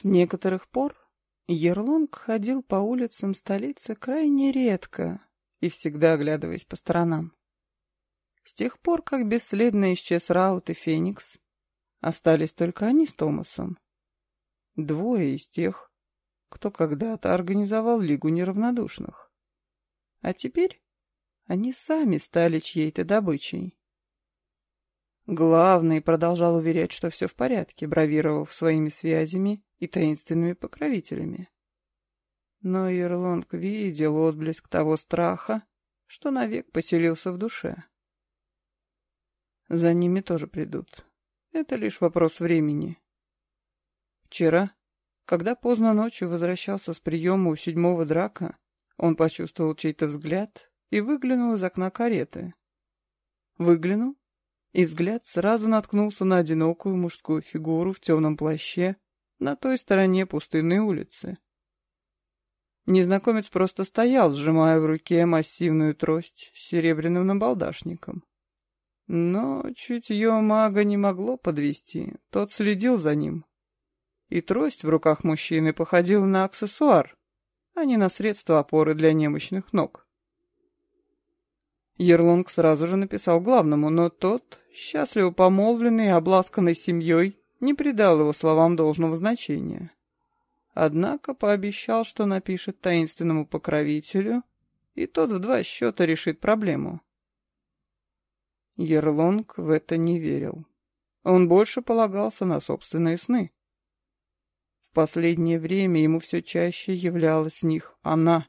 С некоторых пор Ерлонг ходил по улицам столицы крайне редко и всегда оглядываясь по сторонам. С тех пор, как бесследно исчез Раут и Феникс, остались только они с Томасом. Двое из тех, кто когда-то организовал Лигу неравнодушных. А теперь они сами стали чьей-то добычей. Главный продолжал уверять, что все в порядке, бравировав своими связями и таинственными покровителями. Но Ирлонг видел отблеск того страха, что навек поселился в душе. За ними тоже придут. Это лишь вопрос времени. Вчера, когда поздно ночью возвращался с приема у седьмого драка, он почувствовал чей-то взгляд и выглянул из окна кареты. Выглянул и взгляд сразу наткнулся на одинокую мужскую фигуру в темном плаще на той стороне пустынной улицы. Незнакомец просто стоял, сжимая в руке массивную трость с серебряным набалдашником. Но чутье мага не могло подвести, тот следил за ним. И трость в руках мужчины походила на аксессуар, а не на средство опоры для немощных ног. Ерлонг сразу же написал главному, но тот, счастливо помолвленный и обласканный семьей, не придал его словам должного значения. Однако пообещал, что напишет таинственному покровителю, и тот в два счета решит проблему. Ерлонг в это не верил. Он больше полагался на собственные сны. В последнее время ему все чаще являлась в них она.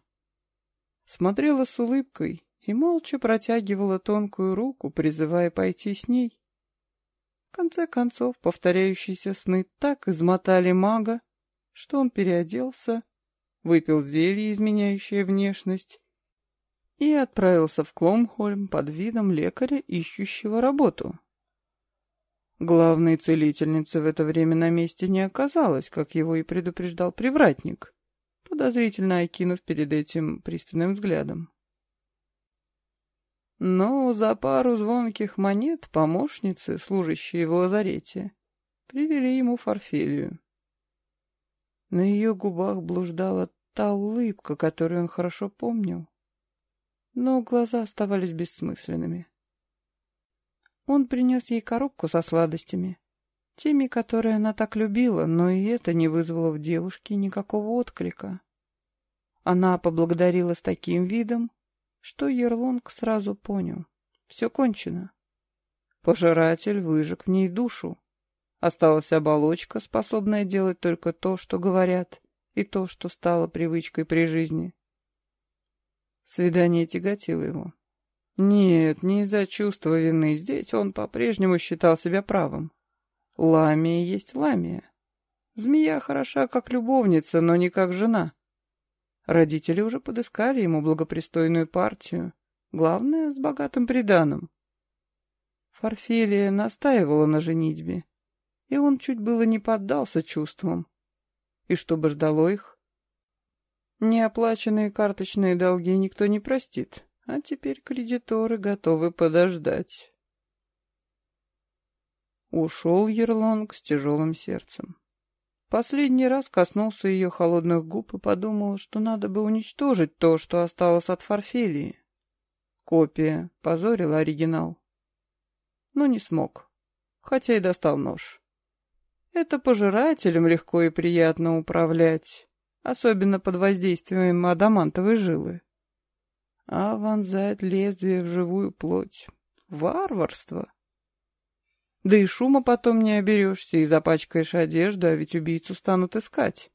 Смотрела с улыбкой и молча протягивала тонкую руку, призывая пойти с ней. В конце концов, повторяющиеся сны так измотали мага, что он переоделся, выпил зелье, изменяющее внешность, и отправился в Кломхольм под видом лекаря, ищущего работу. Главной целительницы в это время на месте не оказалось, как его и предупреждал привратник, подозрительно окинув перед этим пристальным взглядом. Но за пару звонких монет помощницы, служащие в лазарете, привели ему Форфелию. На ее губах блуждала та улыбка, которую он хорошо помнил. Но глаза оставались бессмысленными. Он принес ей коробку со сладостями, теми, которые она так любила, но и это не вызвало в девушке никакого отклика. Она поблагодарила с таким видом, что Ерлонг сразу понял. Все кончено. Пожиратель выжег в ней душу. Осталась оболочка, способная делать только то, что говорят, и то, что стало привычкой при жизни. Свидание тяготило его. Нет, не из-за чувства вины. Здесь он по-прежнему считал себя правым. Ламия есть ламия. Змея хороша как любовница, но не как жена. Родители уже подыскали ему благопристойную партию, главное, с богатым приданым. Форфелия настаивала на женитьбе, и он чуть было не поддался чувствам. И что бы ждало их? Неоплаченные карточные долги никто не простит, а теперь кредиторы готовы подождать. Ушел Ерлонг с тяжелым сердцем. Последний раз коснулся ее холодных губ и подумал, что надо бы уничтожить то, что осталось от Форфелии. Копия позорила оригинал. Но не смог, хотя и достал нож. Это пожирателем легко и приятно управлять, особенно под воздействием адамантовой жилы. А вонзать лезвие в живую плоть — варварство. Да и шума потом не оберешься и запачкаешь одежду, а ведь убийцу станут искать.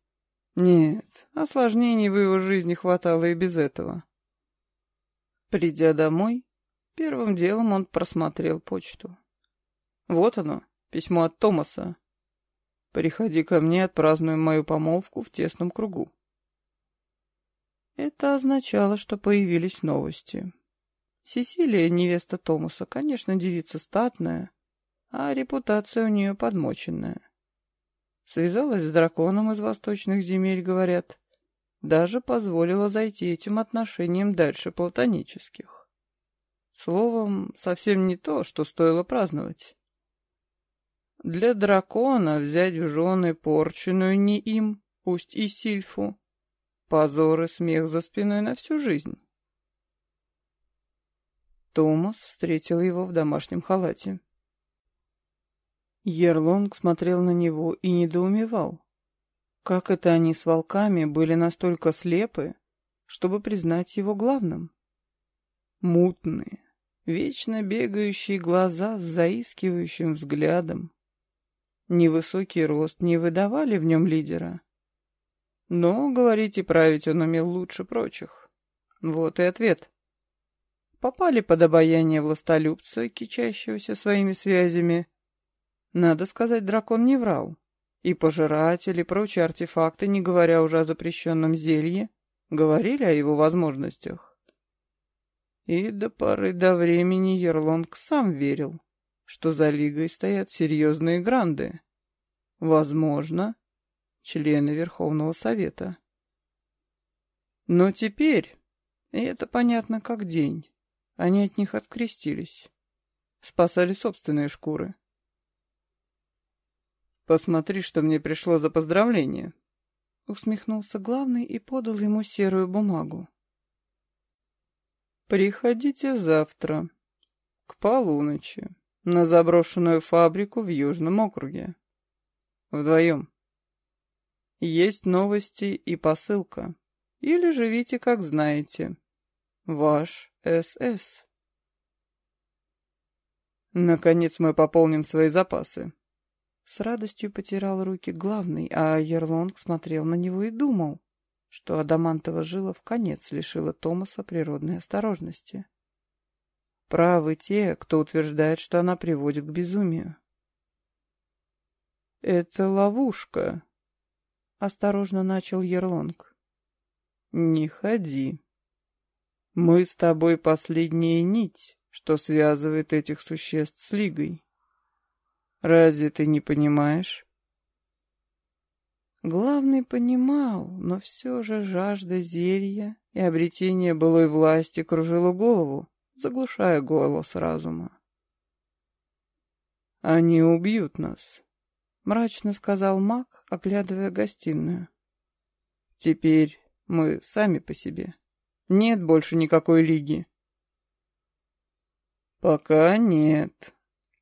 Нет, осложнений в его жизни хватало и без этого. Придя домой, первым делом он просмотрел почту. Вот оно, письмо от Томаса. «Приходи ко мне, отпразднуем мою помолвку в тесном кругу». Это означало, что появились новости. Сесилия, невеста Томаса, конечно, девица статная, а репутация у нее подмоченная. Связалась с драконом из восточных земель, говорят. Даже позволила зайти этим отношениям дальше платонических. Словом, совсем не то, что стоило праздновать. для дракона взять в жены порченую не им, пусть и сильфу. Позор и смех за спиной на всю жизнь. Томас встретил его в домашнем халате. Ерлонг смотрел на него и недоумевал. Как это они с волками были настолько слепы, чтобы признать его главным? Мутные, вечно бегающие глаза с заискивающим взглядом. Невысокий рост не выдавали в нем лидера. Но говорить и править он умел лучше прочих. Вот и ответ. Попали под обаяние властолюбца, кичащегося своими связями, надо сказать, дракон не врал. И пожиратели, и прочие артефакты, не говоря уже о запрещенном зелье, говорили о его возможностях. И до поры до времени Ерлонг сам верил, что за лигой стоят серьезные гранды. Возможно, члены Верховного Совета. Но теперь, и это понятно как день, они от них открестились, спасали собственные шкуры. «Посмотри, что мне пришло за поздравление!» Усмехнулся главный и подал ему серую бумагу. «Приходите завтра, к полуночи, на заброшенную фабрику в Южном округе. Вдвоем. Есть новости и посылка. Или живите, как знаете. Ваш СС». Наконец мы пополним свои запасы. С радостью потирал руки главный, а Ерлонг смотрел на него и думал, что Адамантова жила в конец лишила Томаса природной осторожности. Правы те, кто утверждает, что она приводит к безумию. «Это ловушка», — осторожно начал Ерлонг. «Не ходи. Мы с тобой последняя нить, что связывает этих существ с Лигой. Разве ты не понимаешь? Главный понимал, но все же жажда зелья и обретение былой власти кружила голову, заглушая голос разума. «Они убьют нас», — мрачно сказал маг, оглядывая гостиную. «Теперь мы сами по себе. Нет больше никакой лиги». «Пока нет»,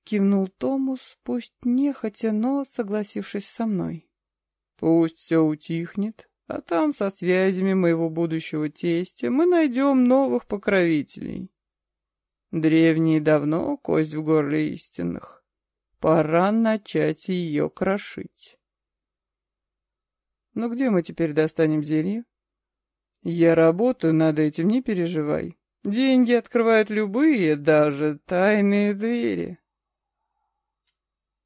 Кивнул Томус, пусть нехотя, но согласившись со мной. Пусть все утихнет, а там со связями моего будущего тестя мы найдем новых покровителей. Древние давно кость в горле истинных. Пора начать ее крошить. Ну где мы теперь достанем зелье? Я работаю над этим, не переживай. Деньги открывают любые, даже тайные двери.